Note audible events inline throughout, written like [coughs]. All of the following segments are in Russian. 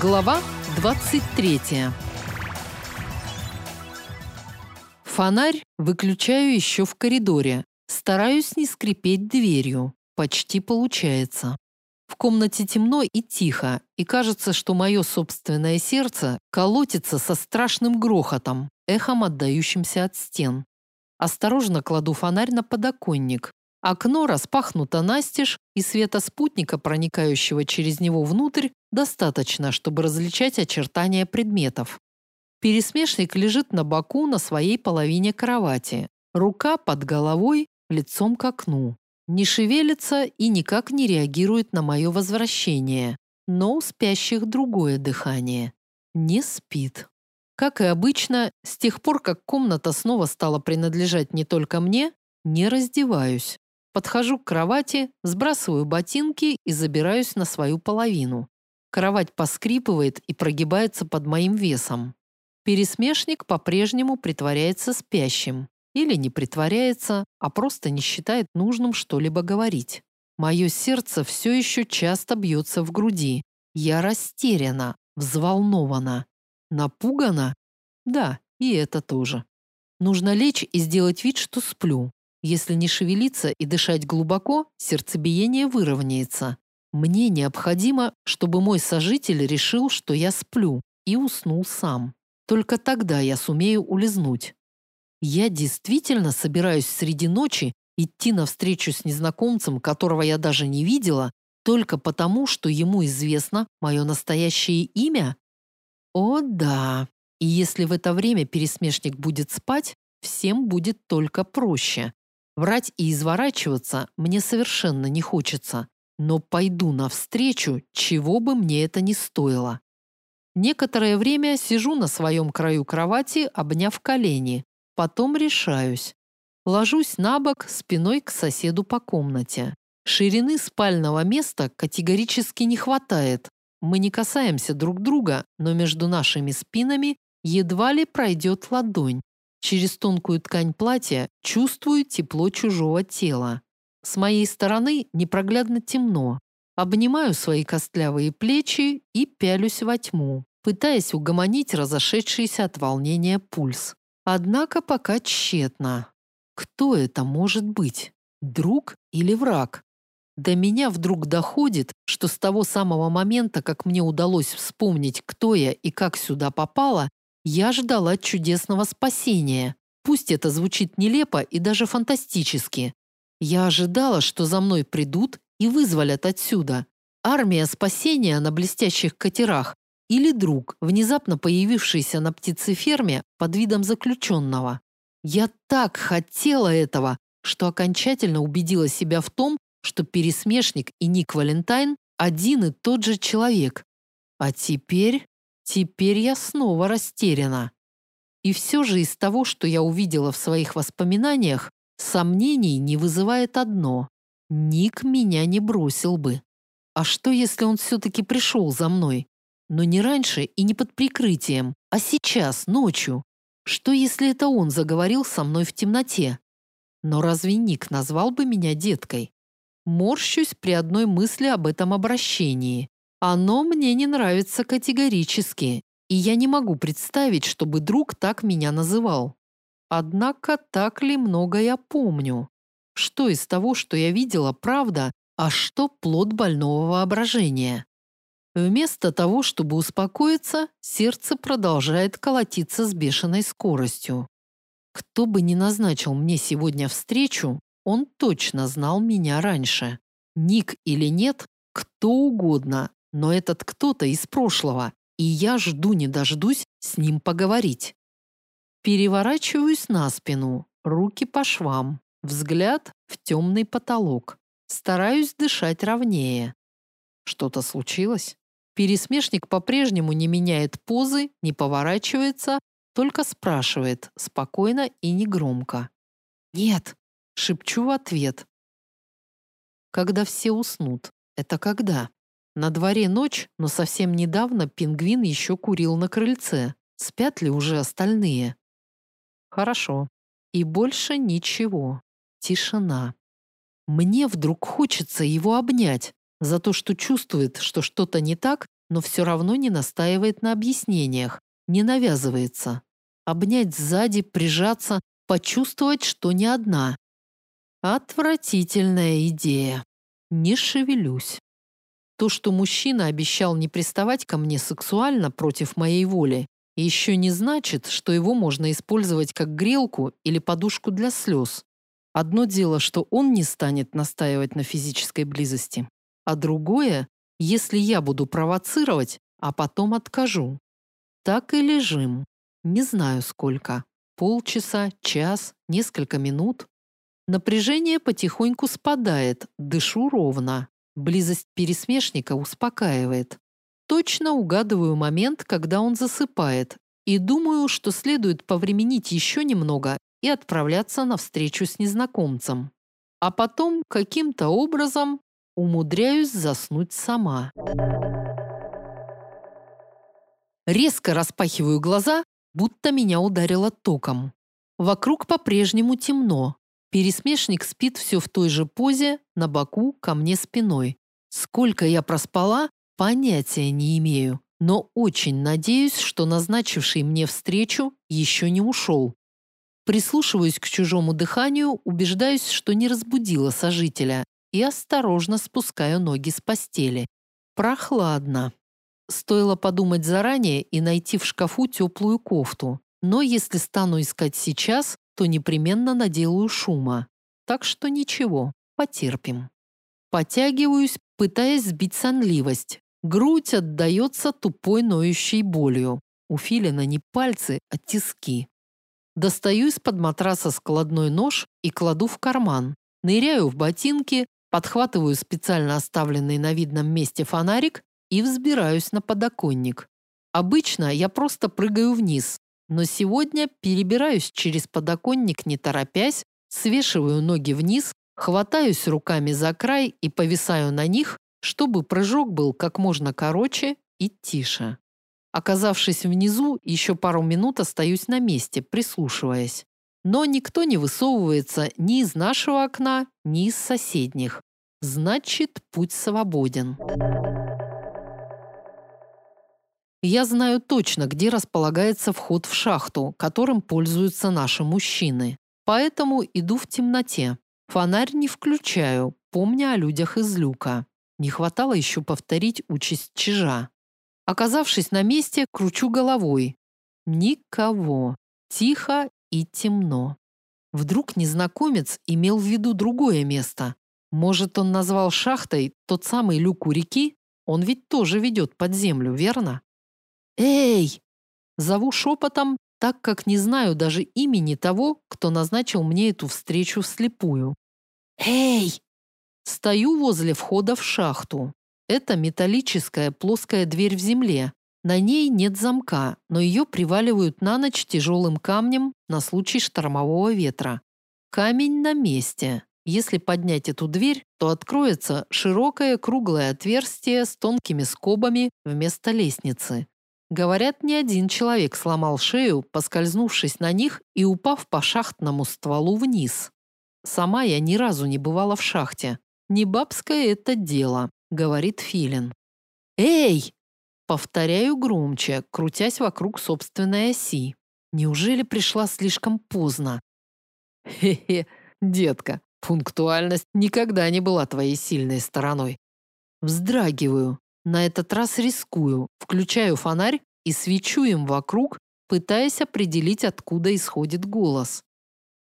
Глава 23. Фонарь выключаю еще в коридоре. Стараюсь не скрипеть дверью. Почти получается. В комнате темно и тихо, и кажется, что мое собственное сердце колотится со страшным грохотом, эхом отдающимся от стен. Осторожно кладу фонарь на подоконник. Окно распахнуто настежь, и света спутника, проникающего через него внутрь, достаточно, чтобы различать очертания предметов. Пересмешник лежит на боку на своей половине кровати. Рука под головой, лицом к окну. Не шевелится и никак не реагирует на мое возвращение. Но у спящих другое дыхание. Не спит. Как и обычно, с тех пор, как комната снова стала принадлежать не только мне, не раздеваюсь. Подхожу к кровати, сбрасываю ботинки и забираюсь на свою половину. Кровать поскрипывает и прогибается под моим весом. Пересмешник по-прежнему притворяется спящим. Или не притворяется, а просто не считает нужным что-либо говорить. Мое сердце все еще часто бьется в груди. Я растеряна, взволнована. Напугана? Да, и это тоже. Нужно лечь и сделать вид, что сплю. Если не шевелиться и дышать глубоко, сердцебиение выровняется. Мне необходимо, чтобы мой сожитель решил, что я сплю, и уснул сам. Только тогда я сумею улизнуть. Я действительно собираюсь среди ночи идти навстречу с незнакомцем, которого я даже не видела, только потому, что ему известно мое настоящее имя? О да. И если в это время пересмешник будет спать, всем будет только проще. Врать и изворачиваться мне совершенно не хочется, но пойду навстречу, чего бы мне это ни стоило. Некоторое время сижу на своем краю кровати, обняв колени. Потом решаюсь. Ложусь на бок спиной к соседу по комнате. Ширины спального места категорически не хватает. Мы не касаемся друг друга, но между нашими спинами едва ли пройдет ладонь. Через тонкую ткань платья чувствую тепло чужого тела. С моей стороны непроглядно темно. Обнимаю свои костлявые плечи и пялюсь во тьму, пытаясь угомонить разошедшийся от волнения пульс. Однако пока тщетно. Кто это может быть? Друг или враг? До меня вдруг доходит, что с того самого момента, как мне удалось вспомнить, кто я и как сюда попала, я ждала чудесного спасения. Пусть это звучит нелепо и даже фантастически. Я ожидала, что за мной придут и вызволят отсюда. Армия спасения на блестящих катерах или друг, внезапно появившийся на птицеферме под видом заключенного. Я так хотела этого, что окончательно убедила себя в том, что пересмешник и Ник Валентайн один и тот же человек. А теперь... Теперь я снова растеряна. И все же из того, что я увидела в своих воспоминаниях, сомнений не вызывает одно. Ник меня не бросил бы. А что, если он все-таки пришел за мной? Но не раньше и не под прикрытием, а сейчас, ночью. Что, если это он заговорил со мной в темноте? Но разве Ник назвал бы меня деткой? Морщусь при одной мысли об этом обращении. Оно мне не нравится категорически, и я не могу представить, чтобы друг так меня называл. Однако так ли много я помню? Что из того, что я видела, правда, а что плод больного воображения? Вместо того, чтобы успокоиться, сердце продолжает колотиться с бешеной скоростью. Кто бы ни назначил мне сегодня встречу, он точно знал меня раньше. Ник или нет, кто угодно, но этот кто-то из прошлого, и я жду не дождусь с ним поговорить. Переворачиваюсь на спину, руки по швам, взгляд в темный потолок. Стараюсь дышать ровнее. Что-то случилось? Пересмешник по-прежнему не меняет позы, не поворачивается, только спрашивает спокойно и негромко. «Нет», — шепчу в ответ. Когда все уснут. Это когда? На дворе ночь, но совсем недавно пингвин еще курил на крыльце. Спят ли уже остальные? Хорошо. И больше ничего. Тишина. Мне вдруг хочется его обнять за то, что чувствует, что что-то не так, но все равно не настаивает на объяснениях, не навязывается. Обнять сзади, прижаться, почувствовать, что не одна. Отвратительная идея. Не шевелюсь. То, что мужчина обещал не приставать ко мне сексуально против моей воли, еще не значит, что его можно использовать как грелку или подушку для слез. Одно дело, что он не станет настаивать на физической близости, а другое, если я буду провоцировать, а потом откажу. Так и лежим. Не знаю сколько. Полчаса, час, несколько минут. Напряжение потихоньку спадает, дышу ровно. Близость пересмешника успокаивает. Точно угадываю момент, когда он засыпает, и думаю, что следует повременить еще немного и отправляться на встречу с незнакомцем. А потом каким-то образом умудряюсь заснуть сама. Резко распахиваю глаза, будто меня ударило током. Вокруг по-прежнему темно. Пересмешник спит все в той же позе, на боку, ко мне спиной. Сколько я проспала, понятия не имею, но очень надеюсь, что назначивший мне встречу еще не ушел. Прислушиваюсь к чужому дыханию, убеждаюсь, что не разбудила сожителя, и осторожно спускаю ноги с постели. Прохладно. Стоило подумать заранее и найти в шкафу теплую кофту. Но если стану искать сейчас, то непременно наделаю шума. Так что ничего, потерпим. Потягиваюсь, пытаясь сбить сонливость. Грудь отдается тупой ноющей болью. У Филина не пальцы, а тиски. Достаю из-под матраса складной нож и кладу в карман. Ныряю в ботинки, подхватываю специально оставленный на видном месте фонарик и взбираюсь на подоконник. Обычно я просто прыгаю вниз, но сегодня перебираюсь через подоконник не торопясь, свешиваю ноги вниз, хватаюсь руками за край и повисаю на них, чтобы прыжок был как можно короче и тише. Оказавшись внизу, еще пару минут остаюсь на месте, прислушиваясь. Но никто не высовывается ни из нашего окна, ни из соседних. Значит, путь свободен. Я знаю точно, где располагается вход в шахту, которым пользуются наши мужчины. Поэтому иду в темноте. Фонарь не включаю, помня о людях из люка. Не хватало еще повторить участь чижа. Оказавшись на месте, кручу головой. Никого. Тихо и темно. Вдруг незнакомец имел в виду другое место. Может, он назвал шахтой тот самый люк у реки? Он ведь тоже ведет под землю, верно? «Эй!» Зову шепотом, так как не знаю даже имени того, кто назначил мне эту встречу вслепую. «Эй!» Стою возле входа в шахту. Это металлическая плоская дверь в земле. На ней нет замка, но ее приваливают на ночь тяжелым камнем на случай штормового ветра. Камень на месте. Если поднять эту дверь, то откроется широкое круглое отверстие с тонкими скобами вместо лестницы. Говорят, не один человек сломал шею, поскользнувшись на них и упав по шахтному стволу вниз. Сама я ни разу не бывала в шахте. Не бабское это дело, говорит Филин. Эй! Повторяю громче, крутясь вокруг собственной оси. Неужели пришла слишком поздно? Хе-хе, детка, пунктуальность никогда не была твоей сильной стороной. Вздрагиваю, на этот раз рискую, включаю фонарь и свечу им вокруг, пытаясь определить, откуда исходит голос.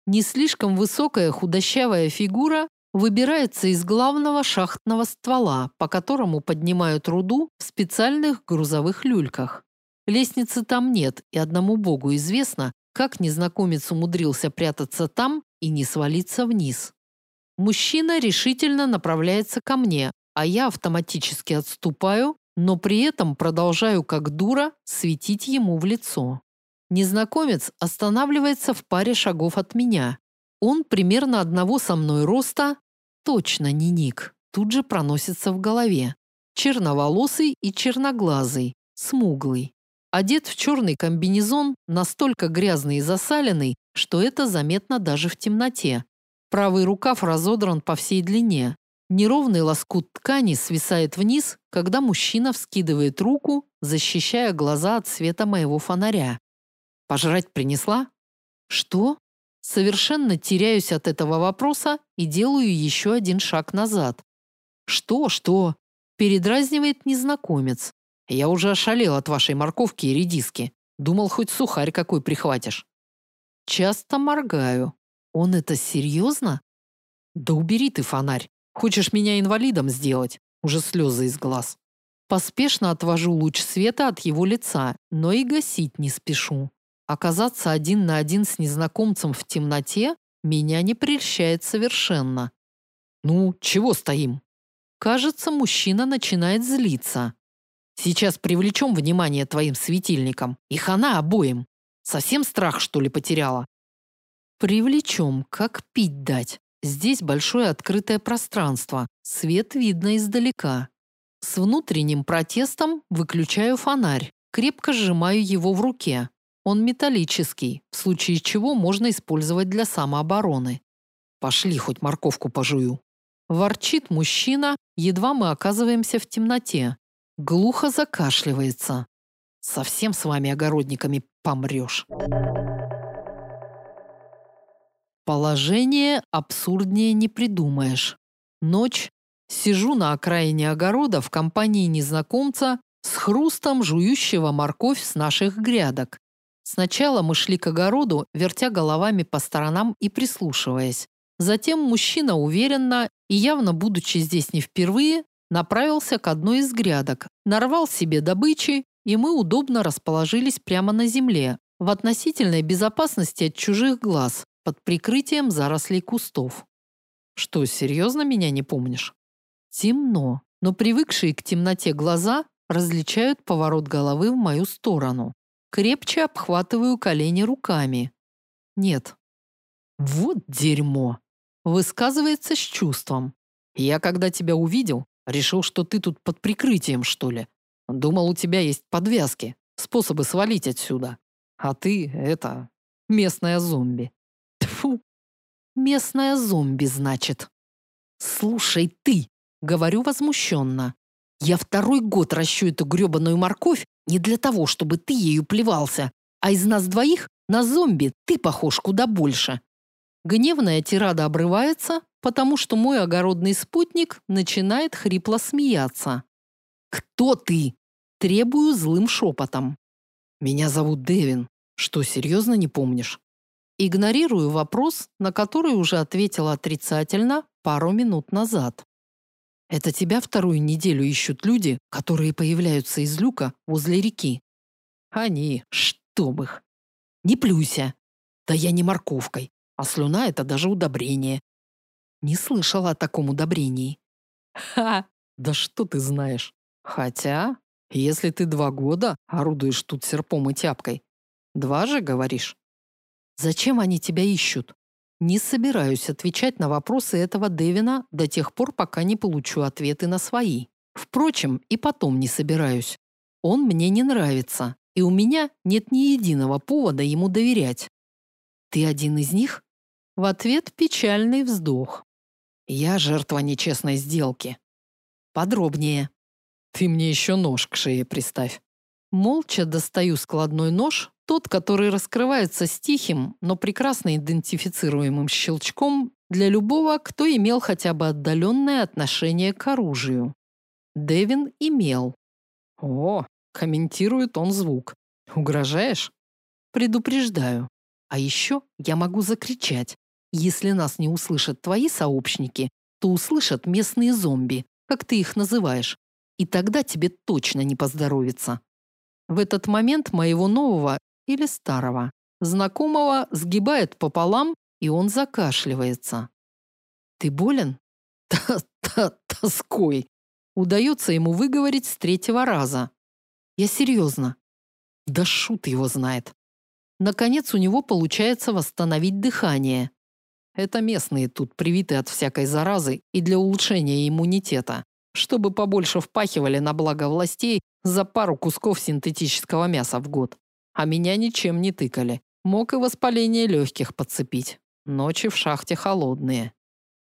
Не слишком высокая худощавая фигура выбирается из главного шахтного ствола, по которому поднимают руду в специальных грузовых люльках. Лестницы там нет, и одному богу известно, как незнакомец умудрился прятаться там и не свалиться вниз. Мужчина решительно направляется ко мне, а я автоматически отступаю, но при этом продолжаю как дура светить ему в лицо. Незнакомец останавливается в паре шагов от меня. Он примерно одного со мной роста, точно не Ник, тут же проносится в голове. Черноволосый и черноглазый, смуглый. Одет в черный комбинезон, настолько грязный и засаленный, что это заметно даже в темноте. Правый рукав разодран по всей длине, Неровный лоскут ткани свисает вниз, когда мужчина вскидывает руку, защищая глаза от света моего фонаря. «Пожрать принесла?» «Что?» Совершенно теряюсь от этого вопроса и делаю еще один шаг назад. «Что, что?» Передразнивает незнакомец. «Я уже ошалел от вашей морковки и редиски. Думал, хоть сухарь какой прихватишь». Часто моргаю. Он это серьезно? Да убери ты фонарь. Хочешь меня инвалидом сделать? Уже слезы из глаз. Поспешно отвожу луч света от его лица, но и гасить не спешу. Оказаться один на один с незнакомцем в темноте меня не прельщает совершенно. Ну, чего стоим? Кажется, мужчина начинает злиться. Сейчас привлечем внимание твоим светильником. И хана обоим. Совсем страх, что ли, потеряла? Привлечем, как пить дать. Здесь большое открытое пространство. Свет видно издалека. С внутренним протестом выключаю фонарь. Крепко сжимаю его в руке. Он металлический, в случае чего можно использовать для самообороны. Пошли, хоть морковку пожую. Ворчит мужчина, едва мы оказываемся в темноте. Глухо закашливается. Совсем с вами, огородниками, помрешь. Положение абсурднее не придумаешь. Ночь. Сижу на окраине огорода в компании незнакомца с хрустом жующего морковь с наших грядок. Сначала мы шли к огороду, вертя головами по сторонам и прислушиваясь. Затем мужчина уверенно и явно будучи здесь не впервые, направился к одной из грядок, нарвал себе добычи, и мы удобно расположились прямо на земле, в относительной безопасности от чужих глаз, под прикрытием зарослей кустов. Что, серьезно меня не помнишь? Темно, но привыкшие к темноте глаза различают поворот головы в мою сторону. Крепче обхватываю колени руками. Нет. Вот дерьмо. Высказывается с чувством. Я, когда тебя увидел, решил, что ты тут под прикрытием, что ли. Думал, у тебя есть подвязки, способы свалить отсюда. А ты, это, местная зомби. Местная зомби, значит. Слушай ты, говорю возмущенно. Я второй год ращу эту гребаную морковь не для того, чтобы ты ею плевался, а из нас двоих на зомби ты похож куда больше. Гневная тирада обрывается, потому что мой огородный спутник начинает хрипло смеяться. «Кто ты?» – требую злым шепотом. «Меня зовут Дэвин. Что, серьезно не помнишь?» Игнорирую вопрос, на который уже ответила отрицательно пару минут назад. Это тебя вторую неделю ищут люди, которые появляются из люка возле реки. Они, чтоб их. Не плюйся. Да я не морковкой, а слюна – это даже удобрение. Не слышала о таком удобрении. Ха! Да что ты знаешь? Хотя, если ты два года орудуешь тут серпом и тяпкой. Два же, говоришь? Зачем они тебя ищут? Не собираюсь отвечать на вопросы этого Дэвина до тех пор, пока не получу ответы на свои. Впрочем, и потом не собираюсь. Он мне не нравится, и у меня нет ни единого повода ему доверять. Ты один из них? В ответ печальный вздох. Я жертва нечестной сделки. Подробнее. Ты мне еще нож к шее приставь. Молча достаю складной нож, тот, который раскрывается с тихим, но прекрасно идентифицируемым щелчком для любого, кто имел хотя бы отдаленное отношение к оружию. Дэвин имел. О, комментирует он звук. Угрожаешь? Предупреждаю. А еще я могу закричать. Если нас не услышат твои сообщники, то услышат местные зомби, как ты их называешь. И тогда тебе точно не поздоровится. В этот момент моего нового или старого. Знакомого сгибает пополам, и он закашливается. «Ты болен?» [laughs] «Та-та-тоской!» Удается ему выговорить с третьего раза. «Я серьезно». Да шут его знает. Наконец у него получается восстановить дыхание. Это местные тут привиты от всякой заразы и для улучшения иммунитета, чтобы побольше впахивали на благо властей за пару кусков синтетического мяса в год а меня ничем не тыкали. Мог и воспаление легких подцепить. Ночи в шахте холодные.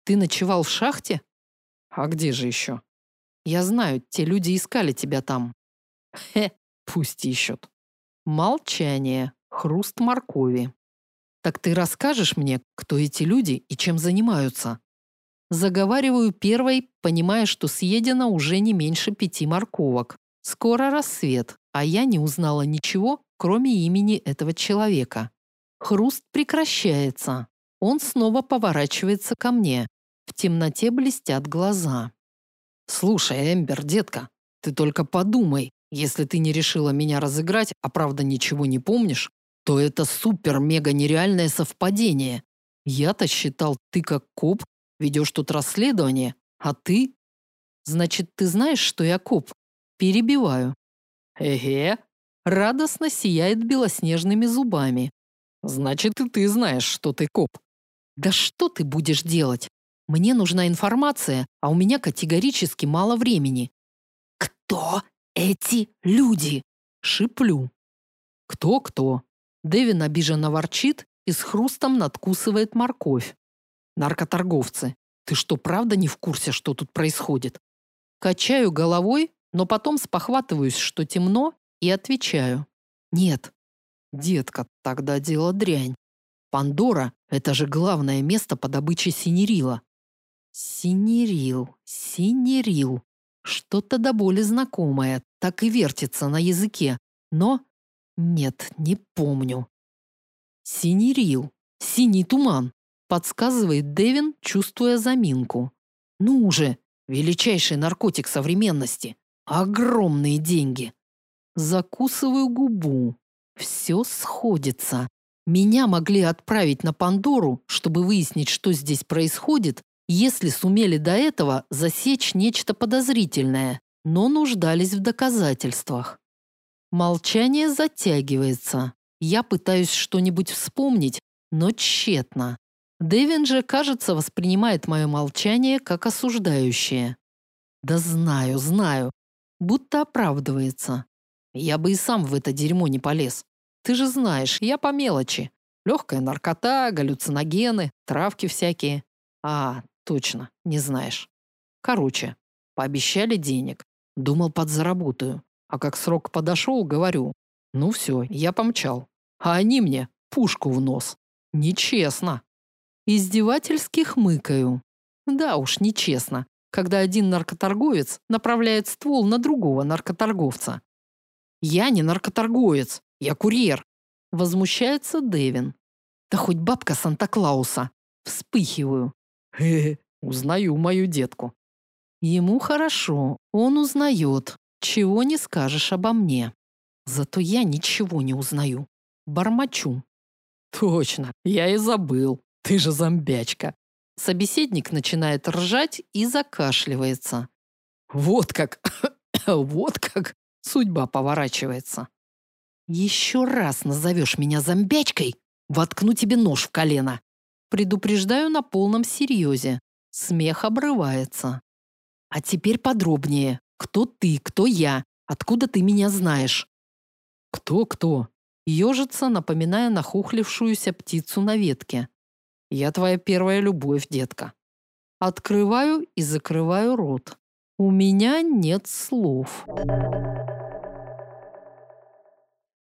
Ты ночевал в шахте? А где же еще? Я знаю, те люди искали тебя там. Хе, пусть ищут. Молчание, хруст моркови. Так ты расскажешь мне, кто эти люди и чем занимаются? Заговариваю первой, понимая, что съедено уже не меньше пяти морковок. Скоро рассвет, а я не узнала ничего, кроме имени этого человека. Хруст прекращается. Он снова поворачивается ко мне. В темноте блестят глаза. «Слушай, Эмбер, детка, ты только подумай, если ты не решила меня разыграть, а правда ничего не помнишь, то это супер-мега нереальное совпадение. Я-то считал, ты как коп ведешь тут расследование, а ты? Значит, ты знаешь, что я коп? Перебиваю. Эге. Радостно сияет белоснежными зубами. Значит, и ты знаешь, что ты коп. Да что ты будешь делать? Мне нужна информация, а у меня категорически мало времени. Кто эти люди? Шиплю. Кто-кто? Дэвин обиженно ворчит и с хрустом надкусывает морковь. Наркоторговцы. Ты что, правда не в курсе, что тут происходит? Качаю головой, но потом спохватываюсь, что темно, и отвечаю. Нет. Детка, тогда дело дрянь. Пандора – это же главное место по добыче синерила. Синерил, синерил. Что-то до боли знакомое, так и вертится на языке. Но нет, не помню. Синерил, синий туман, подсказывает Дэвин, чувствуя заминку. Ну уже, величайший наркотик современности. Огромные деньги. Закусываю губу. Все сходится. Меня могли отправить на Пандору, чтобы выяснить, что здесь происходит, если сумели до этого засечь нечто подозрительное, но нуждались в доказательствах. Молчание затягивается. Я пытаюсь что-нибудь вспомнить, но тщетно. Дэвин же, кажется, воспринимает мое молчание как осуждающее. Да знаю, знаю. Будто оправдывается. Я бы и сам в это дерьмо не полез. Ты же знаешь, я по мелочи. Легкая наркота, галлюциногены, травки всякие. А, точно, не знаешь. Короче, пообещали денег. Думал, подзаработаю. А как срок подошел, говорю. Ну все, я помчал. А они мне пушку в нос. Нечестно. Издевательски хмыкаю. Да уж, нечестно, когда один наркоторговец направляет ствол на другого наркоторговца. Я не наркоторговец, я курьер. Возмущается Дэвин. Да хоть бабка Санта-Клауса. Вспыхиваю. Хе, узнаю мою детку. Ему хорошо, он узнает. Чего не скажешь обо мне. Зато я ничего не узнаю. Бормочу. Точно, я и забыл. Ты же зомбячка. Собеседник начинает ржать и закашливается. Вот как, [coughs] вот как судьба поворачивается. Еще раз назовешь меня зомбячкой, воткну тебе нож в колено. Предупреждаю на полном серьезе. Смех обрывается. А теперь подробнее. Кто ты, кто я, откуда ты меня знаешь? Кто-кто? Ежится, напоминая нахухлившуюся птицу на ветке. Я твоя первая любовь, детка. Открываю и закрываю рот. У меня нет слов.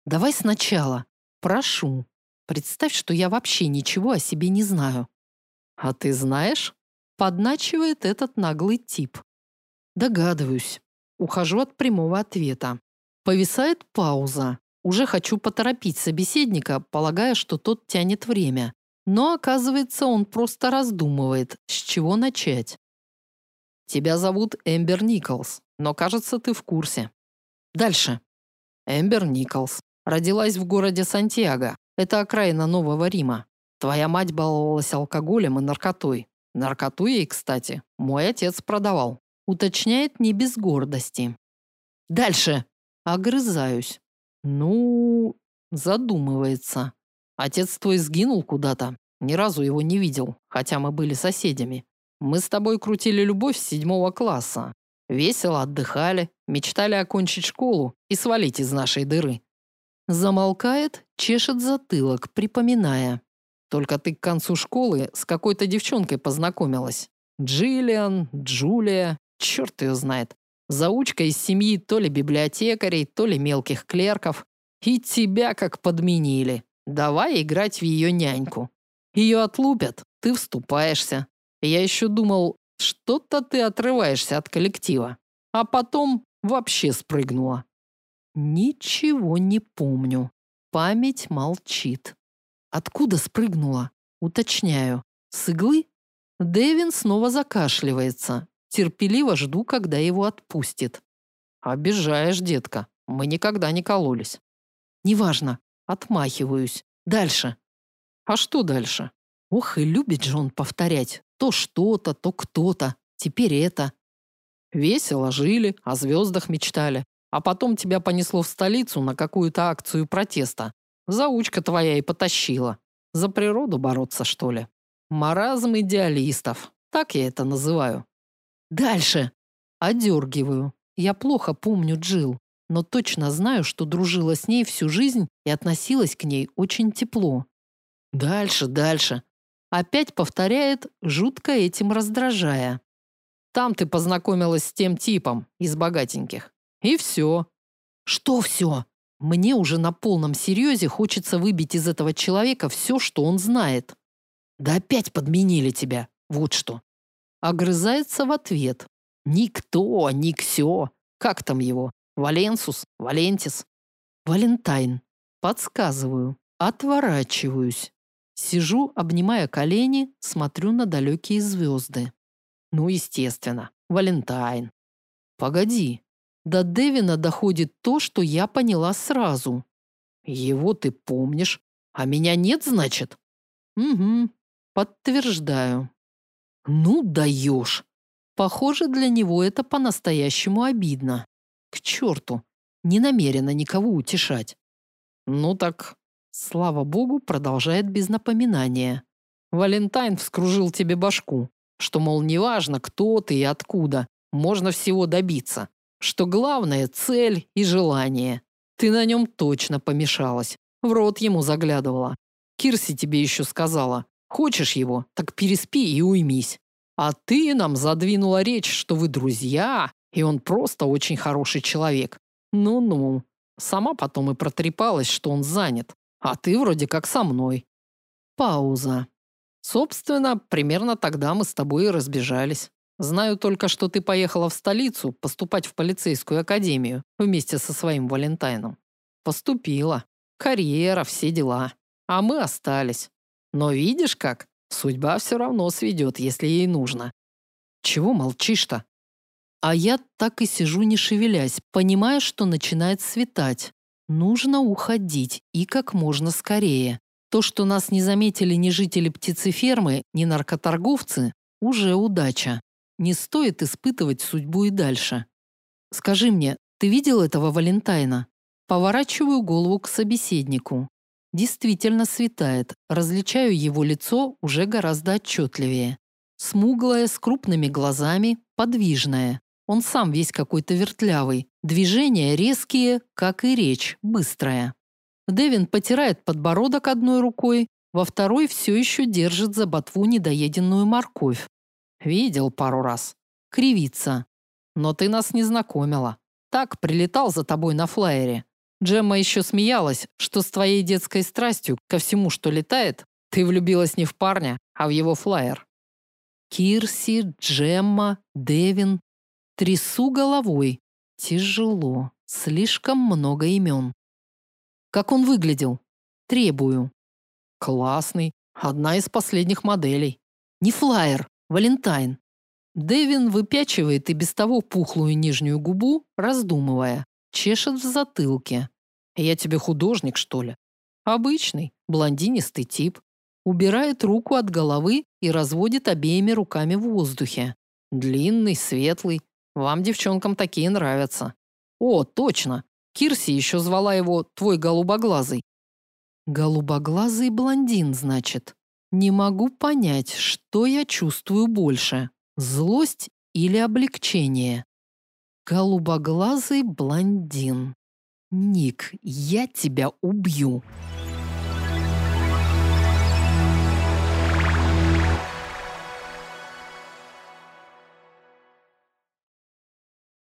Давай сначала. Прошу. Представь, что я вообще ничего о себе не знаю. А ты знаешь? Подначивает этот наглый тип. Догадываюсь. Ухожу от прямого ответа. Повисает пауза. Уже хочу поторопить собеседника, полагая, что тот тянет время. Но оказывается, он просто раздумывает, с чего начать. Тебя зовут Эмбер Николс, но кажется, ты в курсе. Дальше. Эмбер Николс. Родилась в городе Сантьяго. Это окраина Нового Рима. Твоя мать баловалась алкоголем и наркотой. Наркоту ей, кстати, мой отец продавал. Уточняет не без гордости. Дальше. Огрызаюсь. Ну, задумывается. Отец твой сгинул куда-то. Ни разу его не видел, хотя мы были соседями. Мы с тобой крутили любовь с седьмого класса. Весело отдыхали, мечтали окончить школу и свалить из нашей дыры. Замолкает, чешет затылок, припоминая. Только ты к концу школы с какой-то девчонкой познакомилась. Джиллиан, Джулия, черт ее знает. Заучка из семьи то ли библиотекарей, то ли мелких клерков. И тебя как подменили. Давай играть в ее няньку. Ее отлупят, ты вступаешься. Я еще думал, что-то ты отрываешься от коллектива. А потом вообще спрыгнула. Ничего не помню. Память молчит. Откуда спрыгнула? Уточняю. С иглы? Дэвин снова закашливается. Терпеливо жду, когда его отпустит. Обижаешь, детка. Мы никогда не кололись. Неважно. Отмахиваюсь. Дальше. А что дальше? Ох, и любит же он повторять. То что-то, то кто-то. Теперь это. Весело жили, о звездах мечтали. А потом тебя понесло в столицу на какую-то акцию протеста. Заучка твоя и потащила. За природу бороться, что ли? Маразм идеалистов. Так я это называю. Дальше. Одергиваю. Я плохо помню Джил, но точно знаю, что дружила с ней всю жизнь и относилась к ней очень тепло. Дальше, дальше. Опять повторяет, жутко этим раздражая. Там ты познакомилась с тем типом из богатеньких. И все. Что все? Мне уже на полном серьезе хочется выбить из этого человека все, что он знает. Да опять подменили тебя. Вот что. Огрызается в ответ. Никто, никсё. Как там его? Валенсус? Валентис? Валентайн. Подсказываю. Отворачиваюсь. Сижу, обнимая колени, смотрю на далекие звезды. Ну, естественно, Валентайн. Погоди. До Девина доходит то, что я поняла сразу. Его ты помнишь, а меня нет, значит? Угу. Подтверждаю. Ну, даешь. Похоже, для него это по-настоящему обидно. К черту. Не намерена никого утешать. Ну так, слава богу, продолжает без напоминания. Валентайн вскружил тебе башку что, мол, неважно, кто ты и откуда, можно всего добиться, что главное – цель и желание. Ты на нем точно помешалась, в рот ему заглядывала. Кирси тебе еще сказала, хочешь его, так переспи и уймись. А ты нам задвинула речь, что вы друзья, и он просто очень хороший человек. Ну-ну. Сама потом и протрепалась, что он занят. А ты вроде как со мной. Пауза. Собственно, примерно тогда мы с тобой и разбежались. Знаю только, что ты поехала в столицу поступать в полицейскую академию вместе со своим Валентайном. Поступила. Карьера, все дела. А мы остались. Но видишь как? Судьба все равно сведет, если ей нужно. Чего молчишь-то? А я так и сижу, не шевелясь, понимая, что начинает светать. Нужно уходить и как можно скорее. То, что нас не заметили ни жители птицефермы, ни наркоторговцы, уже удача. Не стоит испытывать судьбу и дальше. Скажи мне, ты видел этого Валентайна? Поворачиваю голову к собеседнику. Действительно светает, различаю его лицо уже гораздо отчетливее. Смуглое, с крупными глазами, подвижное. Он сам весь какой-то вертлявый. Движения резкие, как и речь, быстрая. Дэвин потирает подбородок одной рукой, во второй все еще держит за ботву недоеденную морковь. Видел пару раз. Кривится. Но ты нас не знакомила. Так прилетал за тобой на флайере. Джемма еще смеялась, что с твоей детской страстью ко всему, что летает, ты влюбилась не в парня, а в его флайер. Кирси, Джемма, Дэвин. Трясу головой. Тяжело. Слишком много имен. Как он выглядел? Требую. Классный. Одна из последних моделей. Не флайер, Валентайн. Дэвин выпячивает и без того пухлую нижнюю губу, раздумывая. Чешет в затылке. Я тебе художник, что ли? Обычный, блондинистый тип. Убирает руку от головы и разводит обеими руками в воздухе. Длинный, светлый. Вам, девчонкам, такие нравятся. О, точно. Кирси еще звала его «твой голубоглазый». Голубоглазый блондин, значит. Не могу понять, что я чувствую больше – злость или облегчение. Голубоглазый блондин. Ник, я тебя убью.